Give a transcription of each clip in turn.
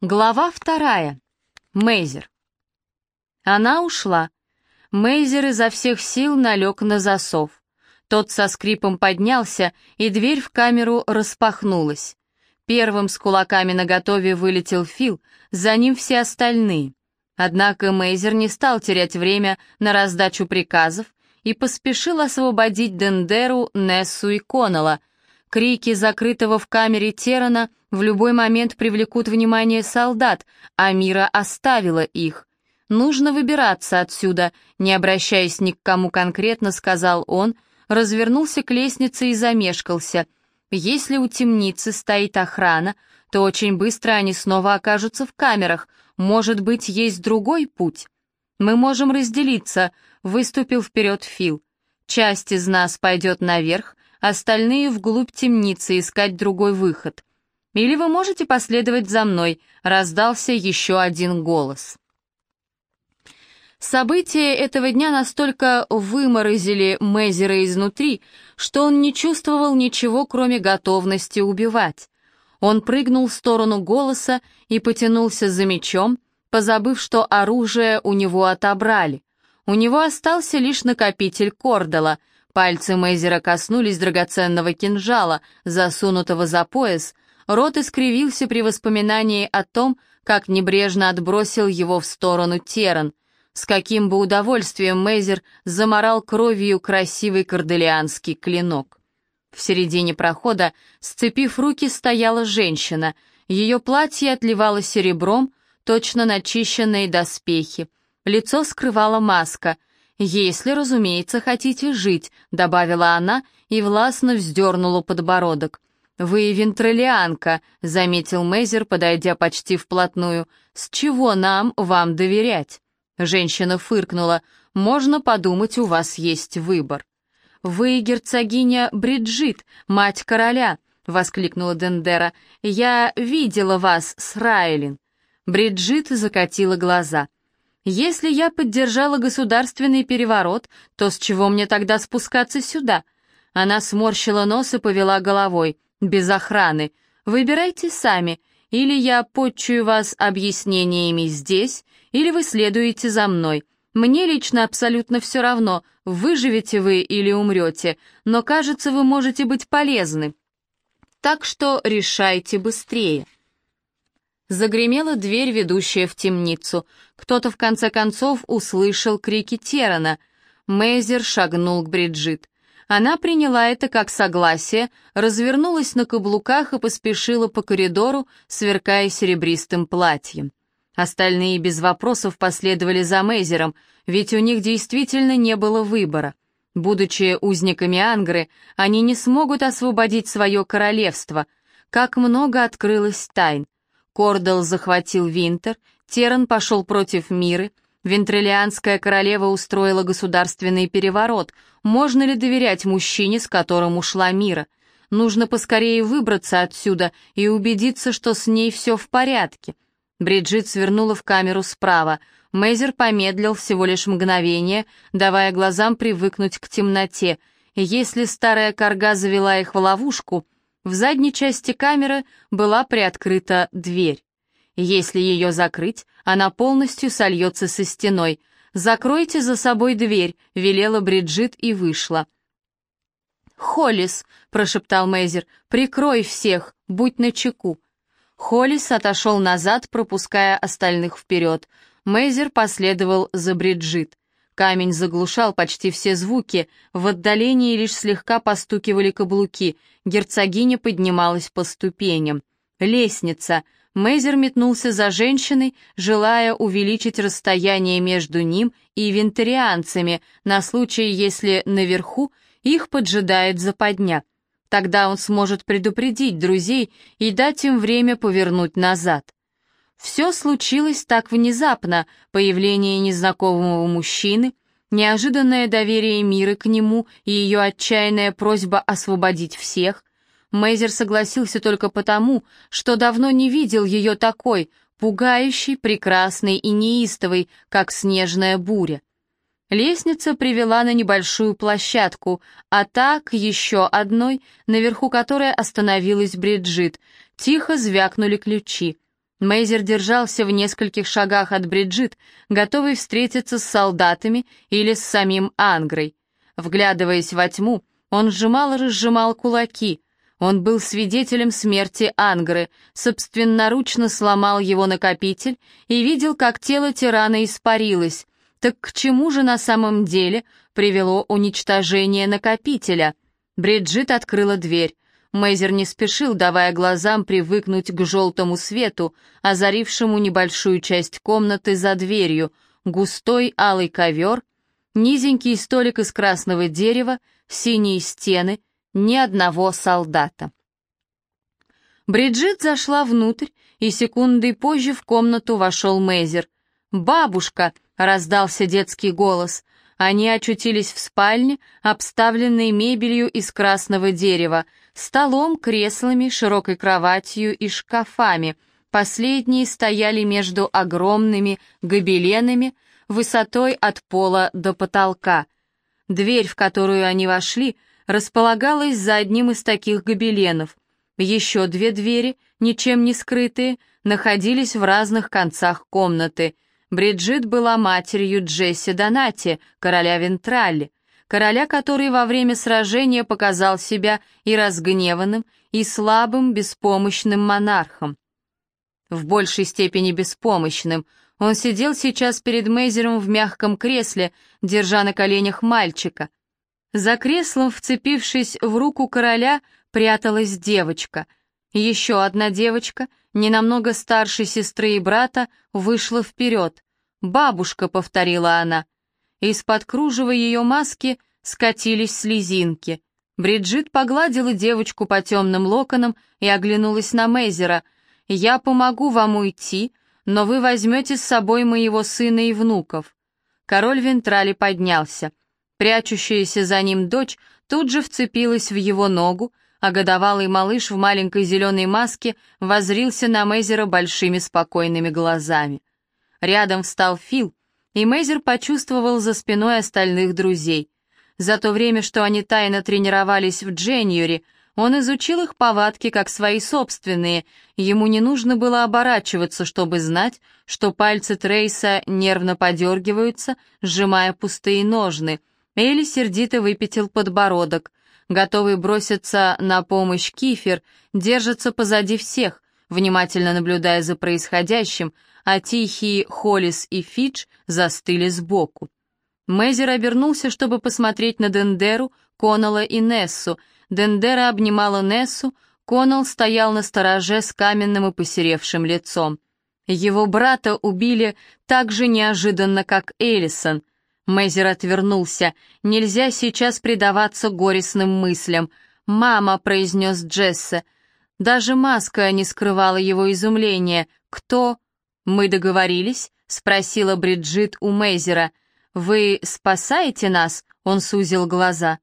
Глава вторая. Мейзер. Она ушла. Мейзер изо всех сил налег на засов. Тот со скрипом поднялся, и дверь в камеру распахнулась. Первым с кулаками наготове вылетел Фил, за ним все остальные. Однако Мейзер не стал терять время на раздачу приказов и поспешил освободить Дендеру, Нессу и Коннелла. Крики закрытого в камере Терана в любой момент привлекут внимание солдат, а Мира оставила их. «Нужно выбираться отсюда», не обращаясь ни к кому конкретно, сказал он, развернулся к лестнице и замешкался. «Если у темницы стоит охрана, то очень быстро они снова окажутся в камерах. Может быть, есть другой путь?» «Мы можем разделиться», — выступил вперед Фил. «Часть из нас пойдет наверх, остальные вглубь темницы искать другой выход. Или вы можете последовать за мной», — раздался еще один голос. События этого дня настолько выморозили Мейзера изнутри, что он не чувствовал ничего, кроме готовности убивать. Он прыгнул в сторону голоса и потянулся за мечом, позабыв, что оружие у него отобрали. У него остался лишь накопитель Кордала. Пальцы Мейзера коснулись драгоценного кинжала, засунутого за пояс, Рот искривился при воспоминании о том, как небрежно отбросил его в сторону Теран. С каким бы удовольствием Мейзер заморал кровью красивый корделианский клинок. В середине прохода, сцепив руки, стояла женщина. Ее платье отливало серебром, точно начищенные доспехи. Лицо скрывала маска. «Если, разумеется, хотите жить», — добавила она и властно вздернула подбородок. «Вы вентролианка», — заметил Мейзер, подойдя почти вплотную. «С чего нам вам доверять?» Женщина фыркнула. «Можно подумать, у вас есть выбор». «Вы герцогиня Бриджит, мать короля», — воскликнула Дендера. «Я видела вас с Райлин». Бриджит закатила глаза. «Если я поддержала государственный переворот, то с чего мне тогда спускаться сюда?» Она сморщила нос и повела головой без охраны. Выбирайте сами, или я подчую вас объяснениями здесь, или вы следуете за мной. Мне лично абсолютно все равно, выживете вы или умрете, но, кажется, вы можете быть полезны. Так что решайте быстрее. Загремела дверь, ведущая в темницу. Кто-то в конце концов услышал крики Терана. Мейзер шагнул к Бриджит. Она приняла это как согласие, развернулась на каблуках и поспешила по коридору, сверкая серебристым платьем. Остальные без вопросов последовали за Мейзером, ведь у них действительно не было выбора. Будучи узниками Ангры, они не смогут освободить свое королевство. Как много открылось тайн. Кордел захватил Винтер, Теран пошел против Миры, Вентрилианская королева устроила государственный переворот. Можно ли доверять мужчине, с которым ушла мира? Нужно поскорее выбраться отсюда и убедиться, что с ней все в порядке. Бриджит свернула в камеру справа. Мейзер помедлил всего лишь мгновение, давая глазам привыкнуть к темноте. Если старая корга завела их в ловушку, в задней части камеры была приоткрыта дверь. Если ее закрыть, она полностью сольется со стеной. «Закройте за собой дверь», — велела Бриджит и вышла. «Холлис», — прошептал Мейзер, — «прикрой всех, будь начеку». Холлис отошел назад, пропуская остальных вперед. Мейзер последовал за Бриджит. Камень заглушал почти все звуки, в отдалении лишь слегка постукивали каблуки, герцогиня поднималась по ступеням. Лестница — Мейзер метнулся за женщиной, желая увеличить расстояние между ним и вентарианцами на случай, если наверху их поджидает западня. Тогда он сможет предупредить друзей и дать им время повернуть назад. Все случилось так внезапно, появление незнакомого мужчины, неожиданное доверие мира к нему и ее отчаянная просьба освободить всех, Мейзер согласился только потому, что давно не видел ее такой, пугающей, прекрасной и неистовой, как снежная буря. Лестница привела на небольшую площадку, а так еще одной, наверху которой остановилась Бриджит. Тихо звякнули ключи. Мейзер держался в нескольких шагах от Бриджит, готовый встретиться с солдатами или с самим Ангрой. Вглядываясь во тьму, он сжимал и разжимал кулаки. Он был свидетелем смерти Ангры, собственноручно сломал его накопитель и видел, как тело тирана испарилось. Так к чему же на самом деле привело уничтожение накопителя? Бриджит открыла дверь. Мейзер не спешил, давая глазам привыкнуть к желтому свету, озарившему небольшую часть комнаты за дверью, густой алый ковер, низенький столик из красного дерева, синие стены, ни одного солдата. Бриджит зашла внутрь, и секундой позже в комнату вошел Мейзер. «Бабушка!» — раздался детский голос. Они очутились в спальне, обставленной мебелью из красного дерева, столом, креслами, широкой кроватью и шкафами. Последние стояли между огромными гобеленами, высотой от пола до потолка. Дверь, в которую они вошли, располагалась за одним из таких гобеленов. Еще две двери, ничем не скрытые, находились в разных концах комнаты — Бриджит была матерью Джесси Донати, короля Вентралли, короля, который во время сражения показал себя и разгневанным, и слабым, беспомощным монархом. В большей степени беспомощным. Он сидел сейчас перед Мейзером в мягком кресле, держа на коленях мальчика. За креслом, вцепившись в руку короля, пряталась девочка. Еще одна девочка, не намного старше сестры и брата, вышла вперед. «Бабушка», — повторила она. Из-под кружева ее маски скатились слезинки. Бриджит погладила девочку по темным локонам и оглянулась на Мейзера. «Я помогу вам уйти, но вы возьмете с собой моего сына и внуков». Король Вентрали поднялся. Прячущаяся за ним дочь тут же вцепилась в его ногу, а годовалый малыш в маленькой зеленой маске возрился на Мейзера большими спокойными глазами. Рядом встал Фил, и Мейзер почувствовал за спиной остальных друзей. За то время, что они тайно тренировались в Дженюре, он изучил их повадки как свои собственные, ему не нужно было оборачиваться, чтобы знать, что пальцы Трейса нервно подергиваются, сжимая пустые ножны. Элли сердито выпятил подбородок. Готовый броситься на помощь Кифер держится позади всех, внимательно наблюдая за происходящим, а тихие Холлис и Фидж застыли сбоку. Мейзер обернулся, чтобы посмотреть на Дендеру, Коннелла и Нессу. Дендера обнимала Нессу, Коннелл стоял на стороже с каменным и посеревшим лицом. Его брата убили так же неожиданно, как Эллисон. Мейзер отвернулся. «Нельзя сейчас предаваться горестным мыслям». «Мама», — произнес Джессе. Даже маска не скрывала его изумления. «Кто?» «Мы договорились?» — спросила Бриджит у Мейзера. «Вы спасаете нас?» — он сузил глаза.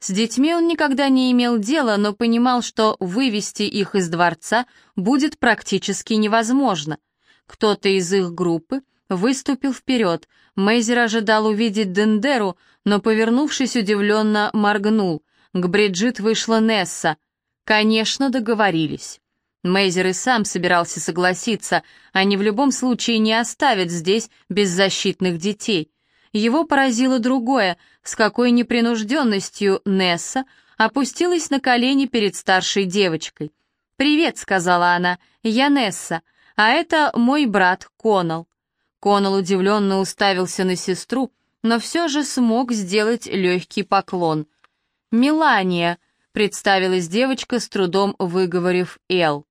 С детьми он никогда не имел дела, но понимал, что вывести их из дворца будет практически невозможно. Кто-то из их группы выступил вперед. Мейзер ожидал увидеть Дендеру, но, повернувшись, удивленно моргнул. К Бриджит вышла Несса. Конечно, договорились. Мейзер и сам собирался согласиться, они в любом случае не оставят здесь беззащитных детей. Его поразило другое, с какой непринужденностью Несса опустилась на колени перед старшей девочкой. «Привет», — сказала она, — «я Несса, а это мой брат Конал». Конал удивленно уставился на сестру, но все же смог сделать легкий поклон. «Мелания», — представилась девочка, с трудом выговорив «Эл».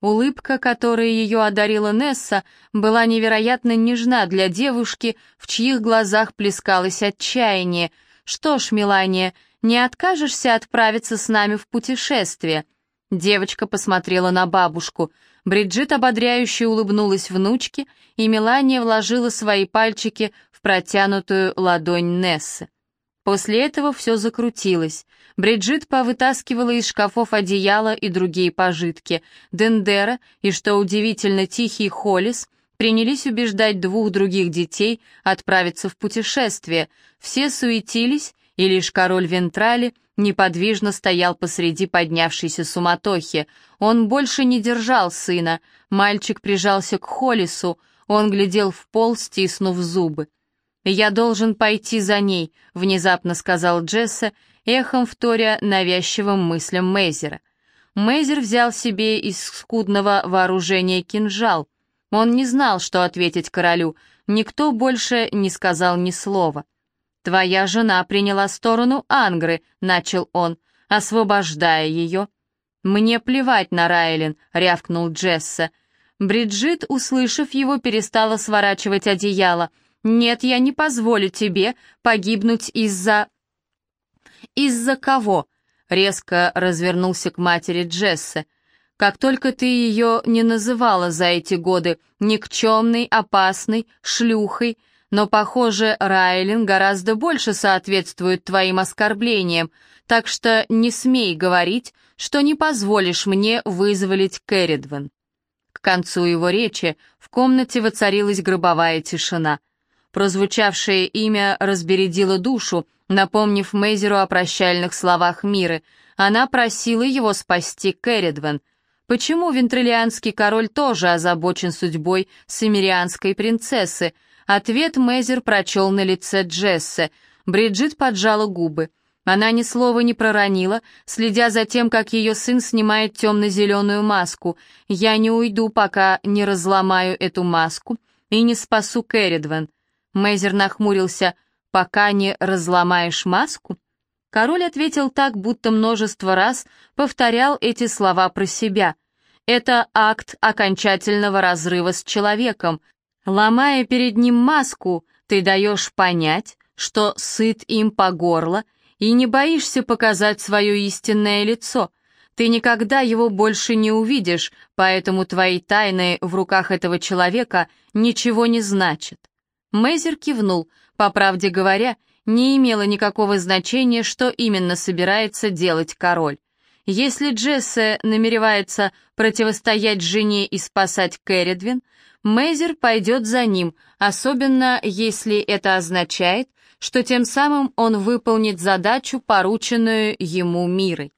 Улыбка, которой ее одарила Несса, была невероятно нежна для девушки, в чьих глазах плескалось отчаяние. «Что ж, Мелания, не откажешься отправиться с нами в путешествие?» Девочка посмотрела на бабушку. Бриджит ободряюще улыбнулась внучке, и Мелания вложила свои пальчики в протянутую ладонь Нессы. После этого все закрутилось. Бриджит повытаскивала из шкафов одеяло и другие пожитки. Дендера и, что удивительно, тихий Холлис принялись убеждать двух других детей отправиться в путешествие. Все суетились, и лишь король Вентрали неподвижно стоял посреди поднявшейся суматохи. Он больше не держал сына, мальчик прижался к Холлису, он глядел в пол, стиснув зубы. «Я должен пойти за ней», — внезапно сказал Джесса, эхом вторя навязчивым мыслям Мейзера. Мейзер взял себе из скудного вооружения кинжал. Он не знал, что ответить королю, никто больше не сказал ни слова. «Твоя жена приняла сторону Ангры», — начал он, освобождая ее. «Мне плевать на Райлен», — рявкнул Джесса. Бриджит, услышав его, перестала сворачивать одеяло. «Нет, я не позволю тебе погибнуть из-за...» «Из-за кого?» — резко развернулся к матери Джесса. «Как только ты ее не называла за эти годы никчемной, опасной, шлюхой, но, похоже, Райлин гораздо больше соответствует твоим оскорблениям, так что не смей говорить, что не позволишь мне вызволить Кэрридвен». К концу его речи в комнате воцарилась гробовая тишина. Прозвучавшее имя разбередило душу, напомнив Мейзеру о прощальных словах Миры. Она просила его спасти Кэрридвен. Почему вентрилианский король тоже озабочен судьбой самирианской принцессы, Ответ Мейзер прочел на лице Джессе. Бриджит поджала губы. Она ни слова не проронила, следя за тем, как ее сын снимает темно-зеленую маску. «Я не уйду, пока не разломаю эту маску и не спасу Кэрридвен». Мейзер нахмурился. «Пока не разломаешь маску?» Король ответил так, будто множество раз повторял эти слова про себя. «Это акт окончательного разрыва с человеком. Ломая перед ним маску, ты даешь понять, что сыт им по горло и не боишься показать свое истинное лицо. Ты никогда его больше не увидишь, поэтому твои тайны в руках этого человека ничего не значат. Мейзер кивнул. По правде говоря, не имело никакого значения, что именно собирается делать король. Если Джессе намеревается противостоять жене и спасать Кэрридвин, Мейзер пойдет за ним, особенно если это означает, что тем самым он выполнит задачу, порученную ему мирой.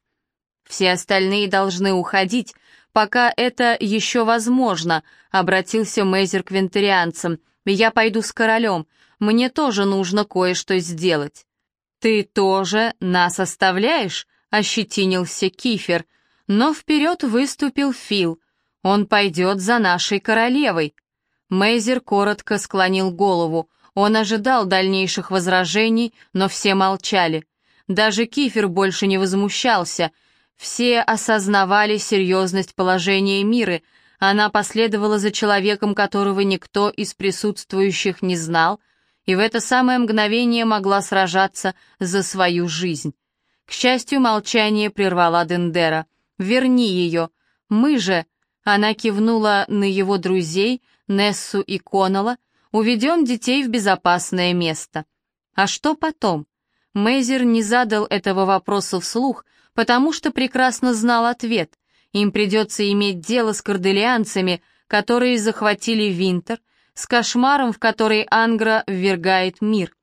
Все остальные должны уходить, пока это еще возможно, обратился Мейзер к вентарианцам. Я пойду с королем, мне тоже нужно кое-что сделать. Ты тоже нас оставляешь? Ощетинился Кифер, но вперед выступил Фил. Он пойдет за нашей королевой. Мейзер коротко склонил голову. Он ожидал дальнейших возражений, но все молчали. Даже Кифер больше не возмущался. Все осознавали серьезность положения Миры. Она последовала за человеком, которого никто из присутствующих не знал, и в это самое мгновение могла сражаться за свою жизнь. К счастью, молчание прервала Дендера. «Верни ее. Мы же...» Она кивнула на его друзей, Нессу и Коннелла, уведем детей в безопасное место. А что потом? Мейзер не задал этого вопроса вслух, потому что прекрасно знал ответ. Им придется иметь дело с корделианцами, которые захватили Винтер, с кошмаром, в который Ангра ввергает мир.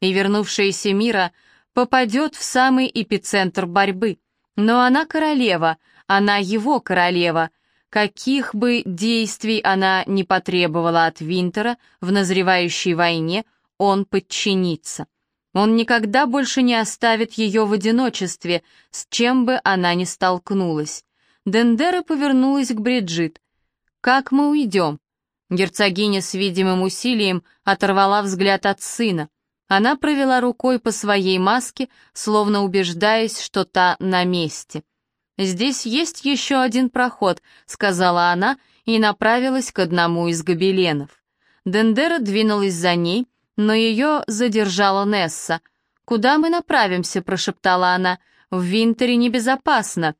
И вернувшаяся мира попадет в самый эпицентр борьбы. Но она королева, она его королева, Каких бы действий она не потребовала от Винтера в назревающей войне, он подчинится. Он никогда больше не оставит ее в одиночестве, с чем бы она ни столкнулась. Дендера повернулась к Бриджит. «Как мы уйдем?» Герцогиня с видимым усилием оторвала взгляд от сына. Она провела рукой по своей маске, словно убеждаясь, что та на месте. «Здесь есть еще один проход», — сказала она и направилась к одному из гобеленов. Дендера двинулась за ней, но ее задержала Несса. «Куда мы направимся?» — прошептала она. «В Винтере небезопасно».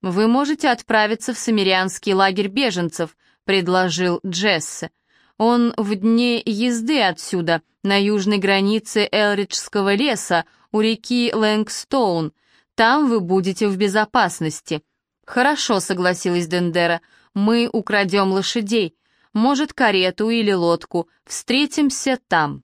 «Вы можете отправиться в самирианский лагерь беженцев», — предложил Джессе. «Он в дне езды отсюда, на южной границе Элриджского леса, у реки Лэнгстоун. Там вы будете в безопасности». «Хорошо», — согласилась Дендера, — «мы украдем лошадей, может, карету или лодку, встретимся там».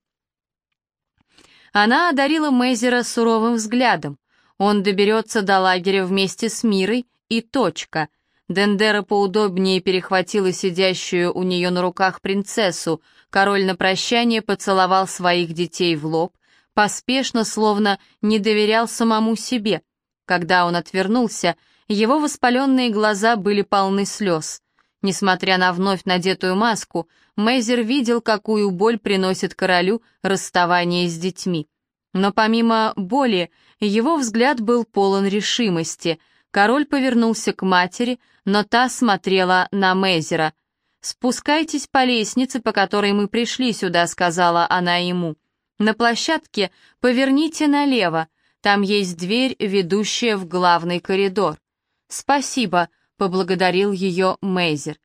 Она одарила Мейзера суровым взглядом. Он доберется до лагеря вместе с Мирой и точка. Дендера поудобнее перехватила сидящую у нее на руках принцессу. Король на прощание поцеловал своих детей в лоб, поспешно, словно не доверял самому себе. Когда он отвернулся, его воспаленные глаза были полны слез. Несмотря на вновь надетую маску, Мейзер видел, какую боль приносит королю расставание с детьми. Но помимо боли, его взгляд был полон решимости. Король повернулся к матери, но та смотрела на Мейзера. «Спускайтесь по лестнице, по которой мы пришли сюда», — сказала она ему. «На площадке поверните налево, там есть дверь, ведущая в главный коридор». «Спасибо», — поблагодарил ее Мейзер.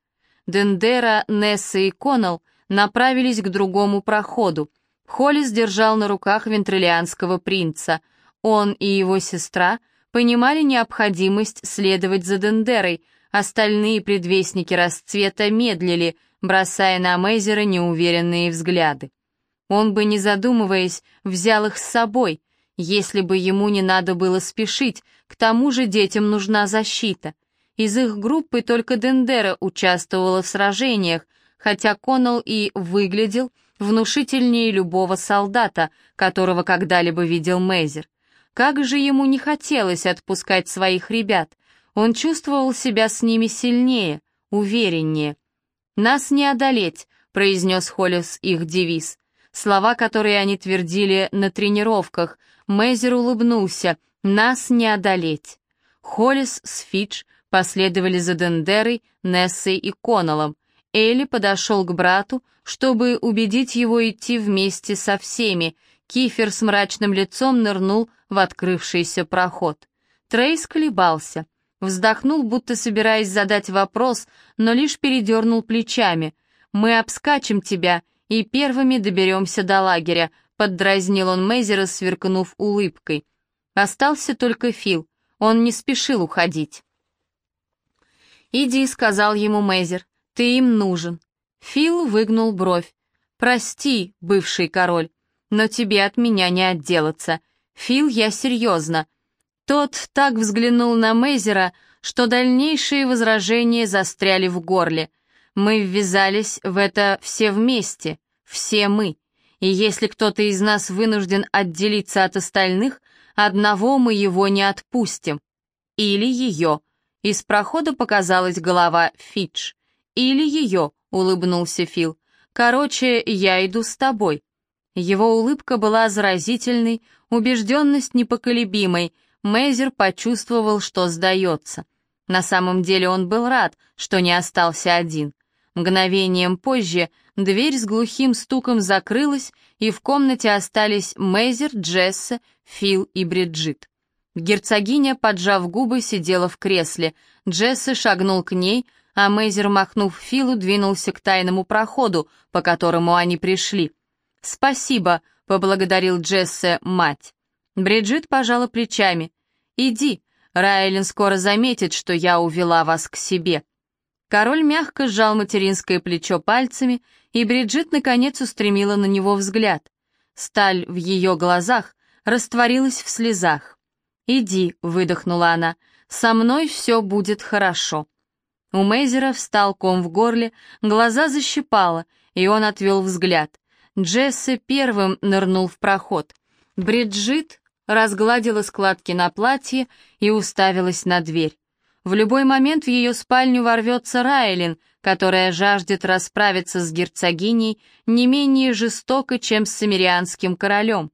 Дендера, Несса и Коннелл направились к другому проходу. Холлис держал на руках вентрилианского принца. Он и его сестра понимали необходимость следовать за Дендерой, остальные предвестники расцвета медлили, бросая на Мейзера неуверенные взгляды. Он бы, не задумываясь, взял их с собой, если бы ему не надо было спешить, к тому же детям нужна защита — из их группы только Дендера участвовала в сражениях, хотя Коннелл и выглядел внушительнее любого солдата, которого когда-либо видел Мейзер. Как же ему не хотелось отпускать своих ребят. Он чувствовал себя с ними сильнее, увереннее. «Нас не одолеть», — произнес Холлис их девиз. Слова, которые они твердили на тренировках. Мейзер улыбнулся. «Нас не одолеть». Холлис с Фидж последовали за Дендерой, Нессой и Коннеллом. Элли подошел к брату, чтобы убедить его идти вместе со всеми. Кифер с мрачным лицом нырнул в открывшийся проход. Трейс колебался. Вздохнул, будто собираясь задать вопрос, но лишь передернул плечами. «Мы обскачем тебя и первыми доберемся до лагеря», — поддразнил он Мейзера, сверкнув улыбкой. Остался только Фил. Он не спешил уходить. «Иди», — сказал ему Мейзер, — «ты им нужен». Фил выгнул бровь. «Прости, бывший король, но тебе от меня не отделаться. Фил, я серьезно». Тот так взглянул на Мейзера, что дальнейшие возражения застряли в горле. Мы ввязались в это все вместе, все мы. И если кто-то из нас вынужден отделиться от остальных, одного мы его не отпустим. Или ее. Из прохода показалась голова Фидж. «Или ее», — улыбнулся Фил. «Короче, я иду с тобой». Его улыбка была заразительной, убежденность непоколебимой. Мейзер почувствовал, что сдается. На самом деле он был рад, что не остался один. Мгновением позже дверь с глухим стуком закрылась, и в комнате остались Мейзер, Джесса, Фил и Бриджит. Герцогиня, поджав губы, сидела в кресле. Джесси шагнул к ней, а Мейзер, махнув Филу, двинулся к тайному проходу, по которому они пришли. «Спасибо», — поблагодарил Джесси мать. Бриджит пожала плечами. «Иди, Райлин скоро заметит, что я увела вас к себе». Король мягко сжал материнское плечо пальцами, и Бриджит наконец устремила на него взгляд. Сталь в ее глазах растворилась в слезах. «Иди», — выдохнула она, — «со мной все будет хорошо». У Мейзера встал ком в горле, глаза защипало, и он отвел взгляд. Джесси первым нырнул в проход. Бриджит разгладила складки на платье и уставилась на дверь. В любой момент в ее спальню ворвется Райлин, которая жаждет расправиться с герцогиней не менее жестоко, чем с самирианским королем.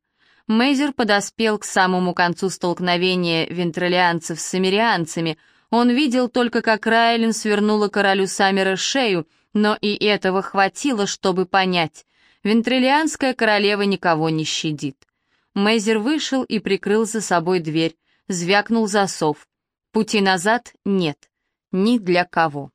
Мейзер подоспел к самому концу столкновения вентролианцев с самирианцами. Он видел только, как Райлин свернула королю Саммера шею, но и этого хватило, чтобы понять. Вентрилианская королева никого не щадит. Мейзер вышел и прикрыл за собой дверь. Звякнул засов. Пути назад нет. Ни для кого.